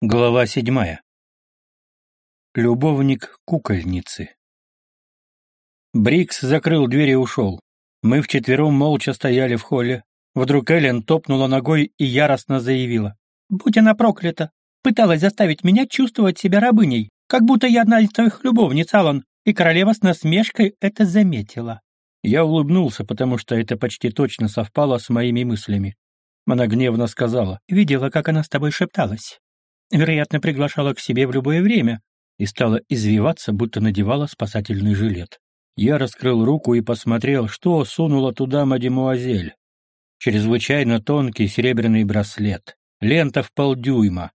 Глава седьмая. Любовник кукольницы. Брикс закрыл дверь и ушел. Мы вчетвером молча стояли в холле. Вдруг Эллен топнула ногой и яростно заявила. «Будь она проклята! Пыталась заставить меня чувствовать себя рабыней, как будто я одна из твоих любовниц, Аллан, и королева с насмешкой это заметила». Я улыбнулся, потому что это почти точно совпало с моими мыслями. Она гневно сказала. «Видела, как она с тобой шепталась вероятно, приглашала к себе в любое время и стала извиваться, будто надевала спасательный жилет. Я раскрыл руку и посмотрел, что сунула туда мадемуазель. Чрезвычайно тонкий серебряный браслет, лента в полдюйма,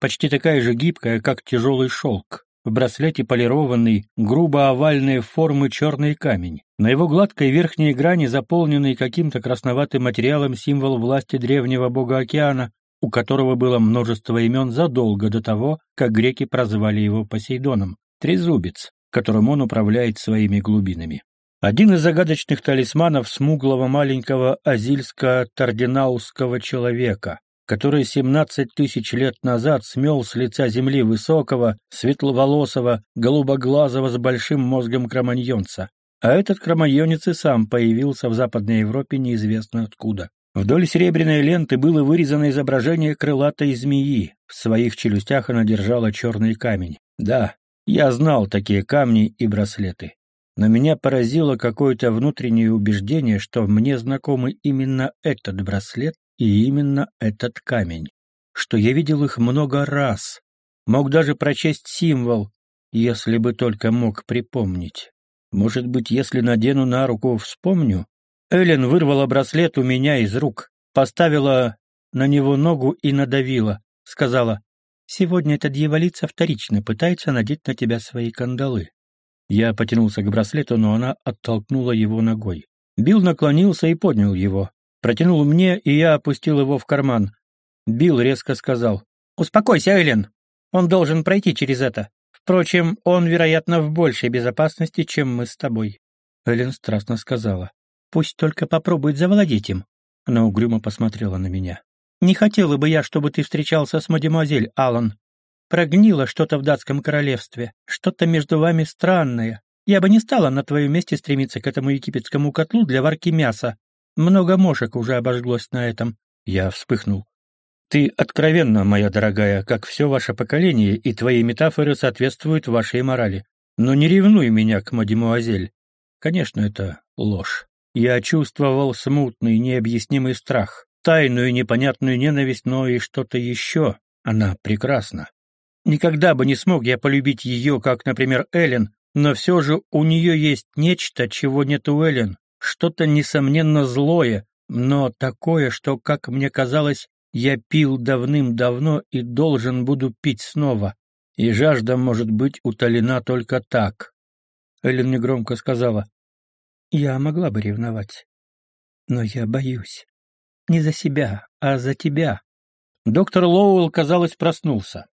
почти такая же гибкая, как тяжелый шелк. В браслете полированный, грубо овальной формы черный камень. На его гладкой верхней грани заполненный каким-то красноватым материалом символ власти древнего бога океана, у которого было множество имен задолго до того, как греки прозвали его Посейдоном, трезубец, которым он управляет своими глубинами. Один из загадочных талисманов смуглого маленького азильско-тардинаусского человека, который 17 тысяч лет назад смел с лица земли высокого, светловолосого, голубоглазого с большим мозгом кроманьонца. А этот кроманьонец и сам появился в Западной Европе неизвестно откуда. Вдоль серебряной ленты было вырезано изображение крылатой змеи. В своих челюстях она держала черный камень. Да, я знал такие камни и браслеты. Но меня поразило какое-то внутреннее убеждение, что мне знакомы именно этот браслет и именно этот камень. Что я видел их много раз. Мог даже прочесть символ, если бы только мог припомнить. Может быть, если надену на руку, вспомню? Эллен вырвала браслет у меня из рук, поставила на него ногу и надавила. Сказала, «Сегодня эта дьяволица вторично пытается надеть на тебя свои кандалы». Я потянулся к браслету, но она оттолкнула его ногой. Билл наклонился и поднял его. Протянул мне, и я опустил его в карман. Билл резко сказал, «Успокойся, Эллен. Он должен пройти через это. Впрочем, он, вероятно, в большей безопасности, чем мы с тобой». Эллен страстно сказала, Пусть только попробует завладеть им. Она угрюмо посмотрела на меня. Не хотела бы я, чтобы ты встречался с мадемуазель Аллан. Прогнило что-то в датском королевстве, что-то между вами странное. Я бы не стала на твоем месте стремиться к этому египетскому котлу для варки мяса. Много мошек уже обожглось на этом. Я вспыхнул. Ты откровенна, моя дорогая, как все ваше поколение, и твои метафоры соответствуют вашей морали. Но не ревнуй меня к мадемуазель. Конечно, это ложь. Я чувствовал смутный, необъяснимый страх, тайную непонятную ненависть, но и что-то еще. Она прекрасна. Никогда бы не смог я полюбить ее, как, например, Эллен, но все же у нее есть нечто, чего нет у Эллен, что-то, несомненно, злое, но такое, что, как мне казалось, я пил давным-давно и должен буду пить снова. И жажда может быть утолена только так. Эллен негромко сказала, я могла бы ревновать. Но я боюсь. Не за себя, а за тебя. Доктор Лоуэлл, казалось, проснулся.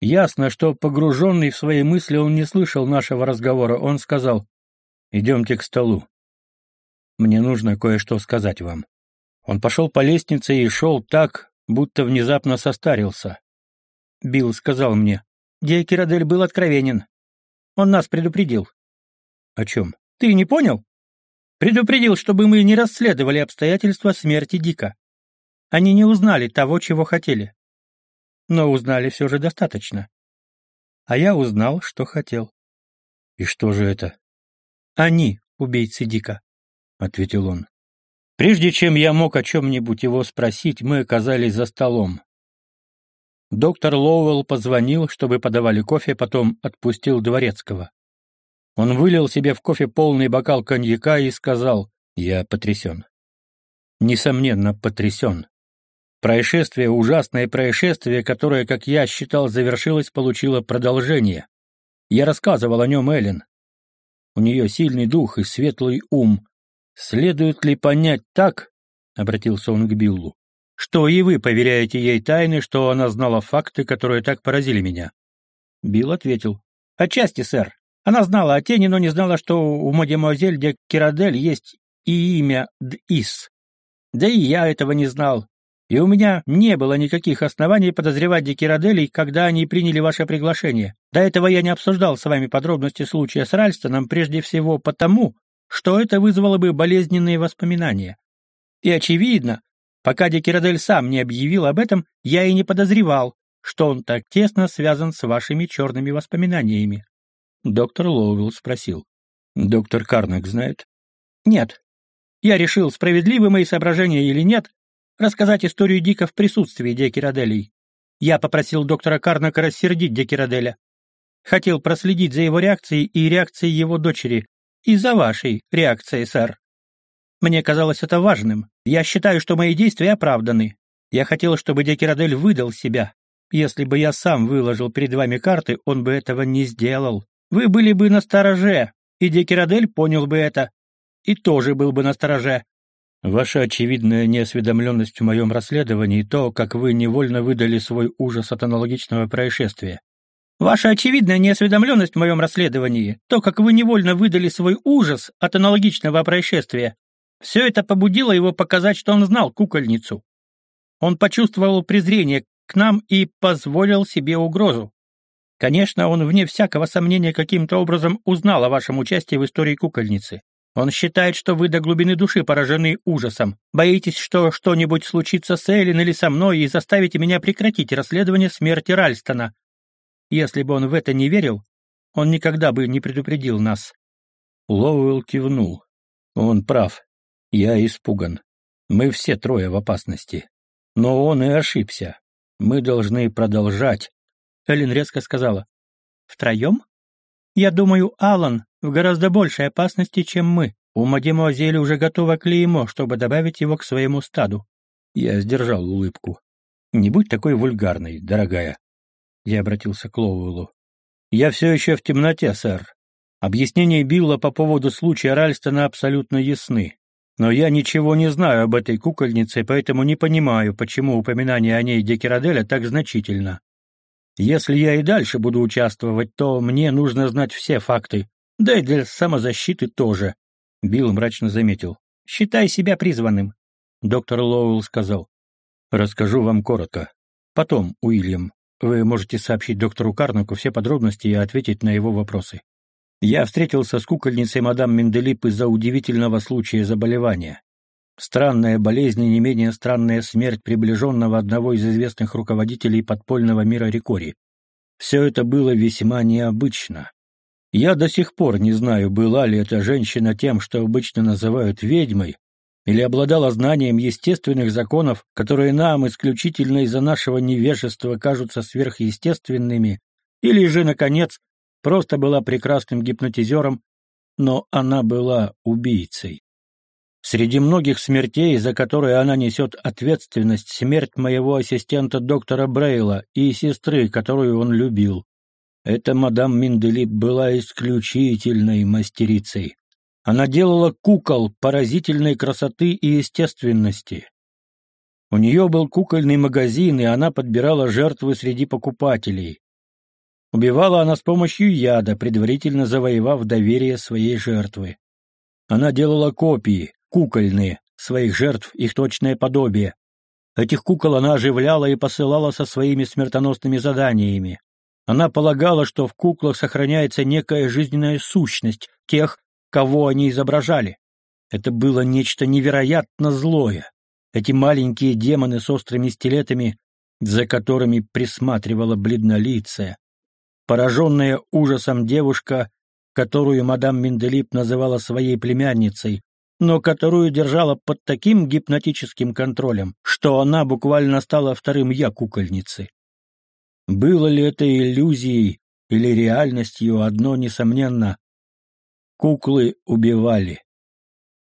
Ясно, что погруженный в свои мысли он не слышал нашего разговора. Он сказал, «Идемте к столу. Мне нужно кое-что сказать вам». Он пошел по лестнице и шел так, будто внезапно состарился. Билл сказал мне, «Диакирадель был откровенен. Он нас предупредил». «О чем?» «Ты не понял?» Предупредил, чтобы мы не расследовали обстоятельства смерти Дика. Они не узнали того, чего хотели. Но узнали все же достаточно. А я узнал, что хотел. И что же это? Они, убийцы Дика, — ответил он. Прежде чем я мог о чем-нибудь его спросить, мы оказались за столом. Доктор Лоуэлл позвонил, чтобы подавали кофе, потом отпустил Дворецкого. Он вылил себе в кофе полный бокал коньяка и сказал, «Я потрясен». Несомненно, потрясен. Происшествие, ужасное происшествие, которое, как я считал, завершилось, получило продолжение. Я рассказывал о нем Эллен. У нее сильный дух и светлый ум. Следует ли понять так, — обратился он к Биллу, — что и вы поверяете ей тайны, что она знала факты, которые так поразили меня? Билл ответил, «Отчасти, сэр. Она знала о тени, но не знала, что у мадемуазель де Кирадель есть и имя Д'Ис. Да и я этого не знал. И у меня не было никаких оснований подозревать Декираделей, когда они приняли ваше приглашение. До этого я не обсуждал с вами подробности случая с Ральстоном прежде всего потому, что это вызвало бы болезненные воспоминания. И очевидно, пока Декирадель сам не объявил об этом, я и не подозревал, что он так тесно связан с вашими черными воспоминаниями. Доктор Лоуэлл спросил. Доктор Карнак знает? Нет. Я решил, справедливы мои соображения или нет, рассказать историю Дика в присутствии Декираделей. Я попросил доктора Карнака рассердить Декираделя. Хотел проследить за его реакцией и реакцией его дочери, и за вашей реакцией, сэр. Мне казалось это важным. Я считаю, что мои действия оправданы. Я хотел, чтобы Декирадель выдал себя. Если бы я сам выложил перед вами карты, он бы этого не сделал. Вы были бы на стороже, и Декирадель понял бы это, и тоже был бы на стороже. Ваша очевидная неосведомленность в моем расследовании и то, как вы невольно выдали свой ужас от аналогичного происшествия. Ваша очевидная неосведомленность в моем расследовании, то, как вы невольно выдали свой ужас от аналогичного происшествия, все это побудило его показать, что он знал кукольницу. Он почувствовал презрение к нам и позволил себе угрозу. Конечно, он вне всякого сомнения каким-то образом узнал о вашем участии в истории кукольницы. Он считает, что вы до глубины души поражены ужасом. Боитесь, что что-нибудь случится с Эллен или со мной и заставите меня прекратить расследование смерти Ральстона. Если бы он в это не верил, он никогда бы не предупредил нас». Лоуэлл кивнул. «Он прав. Я испуган. Мы все трое в опасности. Но он и ошибся. Мы должны продолжать». Эллен резко сказала. «Втроем? Я думаю, Алан в гораздо большей опасности, чем мы. У мадемуазели уже готово клеймо, чтобы добавить его к своему стаду. Я сдержал улыбку. Не будь такой вульгарной, дорогая. Я обратился к Лоуэллу. Я все еще в темноте, сэр. Объяснения Билла по поводу случая Ральстона абсолютно ясны. Но я ничего не знаю об этой кукольнице, поэтому не понимаю, почему упоминание о ней Декираделя так значительно. Если я и дальше буду участвовать, то мне нужно знать все факты, да и для самозащиты тоже. Билл мрачно заметил. Считай себя призванным. Доктор Лоуэлл сказал. Расскажу вам коротко. Потом, Уильям, вы можете сообщить доктору Карнаку все подробности и ответить на его вопросы. Я встретился с кукольницей мадам Менделип из-за удивительного случая заболевания. Странная болезнь и не менее странная смерть приближенного одного из известных руководителей подпольного мира Рикори. Все это было весьма необычно. Я до сих пор не знаю, была ли эта женщина тем, что обычно называют ведьмой, или обладала знанием естественных законов, которые нам исключительно из-за нашего невежества кажутся сверхъестественными, или же, наконец, просто была прекрасным гипнотизером, но она была убийцей. Среди многих смертей, за которые она несет ответственность, смерть моего ассистента доктора Брейла и сестры, которую он любил. Эта мадам Минделип была исключительной мастерицей. Она делала кукол поразительной красоты и естественности. У нее был кукольный магазин, и она подбирала жертвы среди покупателей. Убивала она с помощью яда, предварительно завоевав доверие своей жертвы. Она делала копии, кукольные, своих жертв, их точное подобие. Этих кукол она оживляла и посылала со своими смертоносными заданиями. Она полагала, что в куклах сохраняется некая жизненная сущность тех, кого они изображали. Это было нечто невероятно злое. Эти маленькие демоны с острыми стилетами, за которыми присматривала бледнолицая. Пораженная ужасом девушка, которую мадам Менделип называла своей племянницей, но которую держала под таким гипнотическим контролем, что она буквально стала вторым «я» кукольницы. Было ли это иллюзией или реальностью, одно несомненно. Куклы убивали.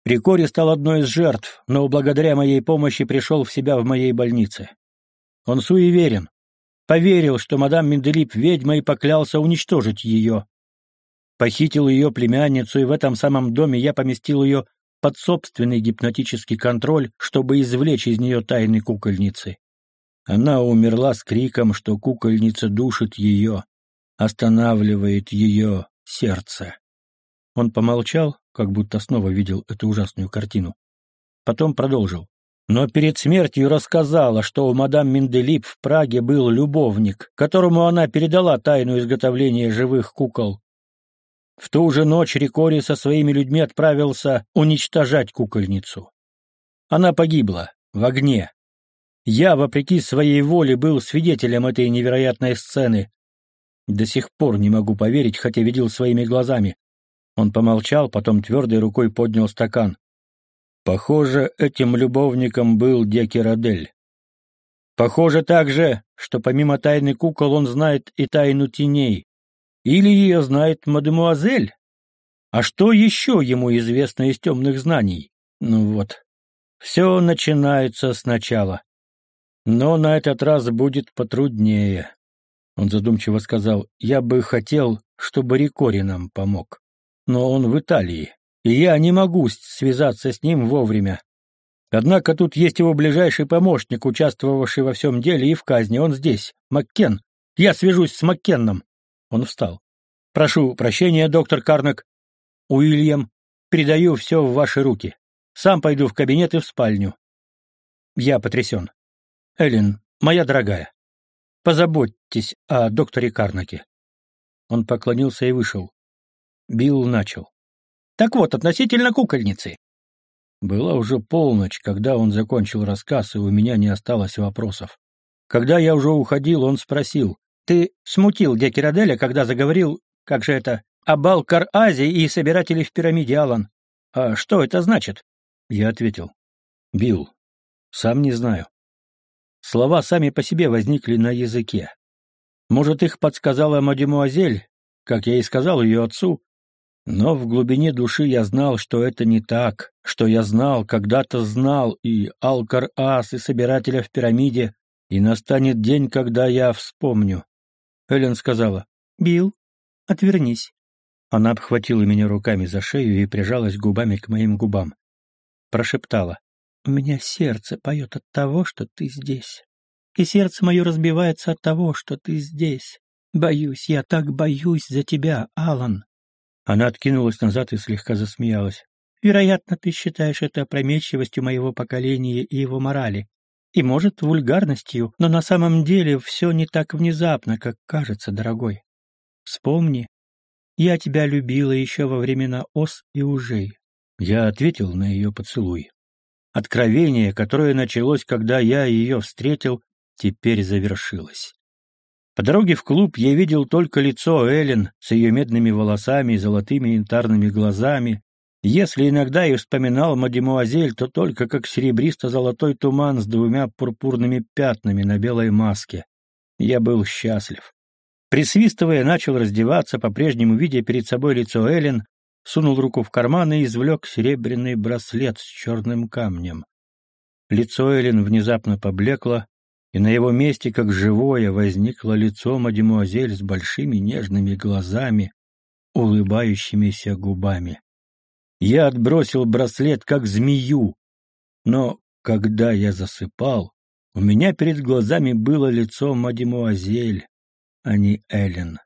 Рикори стал одной из жертв, но благодаря моей помощи пришел в себя в моей больнице. Он суеверен. Поверил, что мадам Менделип ведьма и поклялся уничтожить ее. Похитил ее племянницу, и в этом самом доме я поместил ее под собственный гипнотический контроль, чтобы извлечь из нее тайны кукольницы. Она умерла с криком, что кукольница душит ее, останавливает ее сердце. Он помолчал, как будто снова видел эту ужасную картину. Потом продолжил. но перед смертью рассказала, что у мадам Менделип в Праге был любовник, которому она передала тайну изготовления живых кукол. В ту же ночь Рикори со своими людьми отправился уничтожать кукольницу. Она погибла в огне. Я, вопреки своей воле, был свидетелем этой невероятной сцены. До сих пор не могу поверить, хотя видел своими глазами. Он помолчал, потом твердой рукой поднял стакан. Похоже, этим любовником был Декерадель. Похоже также, что помимо тайны кукол он знает и тайну теней. Или ее знает мадемуазель? А что еще ему известно из темных знаний? Ну вот, все начинается сначала. Но на этот раз будет потруднее. Он задумчиво сказал, я бы хотел, чтобы Рикори нам помог. Но он в Италии, и я не могу связаться с ним вовремя. Однако тут есть его ближайший помощник, участвовавший во всем деле и в казни. Он здесь, Маккен. Я свяжусь с Маккенном. Он встал. «Прошу прощения, доктор Карнак. Уильям, передаю все в ваши руки. Сам пойду в кабинет и в спальню. Я потрясен. Эллен, моя дорогая, позаботьтесь о докторе Карнаке». Он поклонился и вышел. Билл начал. «Так вот, относительно кукольницы. Была уже полночь, когда он закончил рассказ, и у меня не осталось вопросов. Когда я уже уходил, он спросил, «Ты смутил Декераделя, когда заговорил, как же это, об Алкар-Азе и собирателе в пирамиде Алан? А что это значит?» Я ответил, «Билл, сам не знаю». Слова сами по себе возникли на языке. Может, их подсказала мадемуазель, как я и сказал ее отцу, но в глубине души я знал, что это не так, что я знал, когда-то знал и Алкар-Ас, и Собирателя в пирамиде, и настанет день, когда я вспомню. Эллен сказала, «Билл, отвернись». Она обхватила меня руками за шею и прижалась губами к моим губам. Прошептала, «У меня сердце поет от того, что ты здесь. И сердце мое разбивается от того, что ты здесь. Боюсь, я так боюсь за тебя, Алан». Она откинулась назад и слегка засмеялась. Вероятно, ты считаешь это опрометчивостью моего поколения и его морали. И, может, вульгарностью, но на самом деле все не так внезапно, как кажется, дорогой. Вспомни, я тебя любила еще во времена ос и ужей. Я ответил на ее поцелуй. Откровение, которое началось, когда я ее встретил, теперь завершилось. По дороге в клуб я видел только лицо Эллен с ее медными волосами и золотыми янтарными глазами, если иногда и вспоминал мадемуазель, то только как серебристо-золотой туман с двумя пурпурными пятнами на белой маске. Я был счастлив. Присвистывая, начал раздеваться, по-прежнему видя перед собой лицо Эллен, сунул руку в карман и извлек серебряный браслет с черным камнем. Лицо Эллен внезапно поблекло, и на его месте, как живое, возникло лицо мадемуазель с большими нежными глазами, улыбающимися губами. Я отбросил браслет, как змею. Но когда я засыпал, у меня перед глазами было лицо мадемуазель, а не Эллен.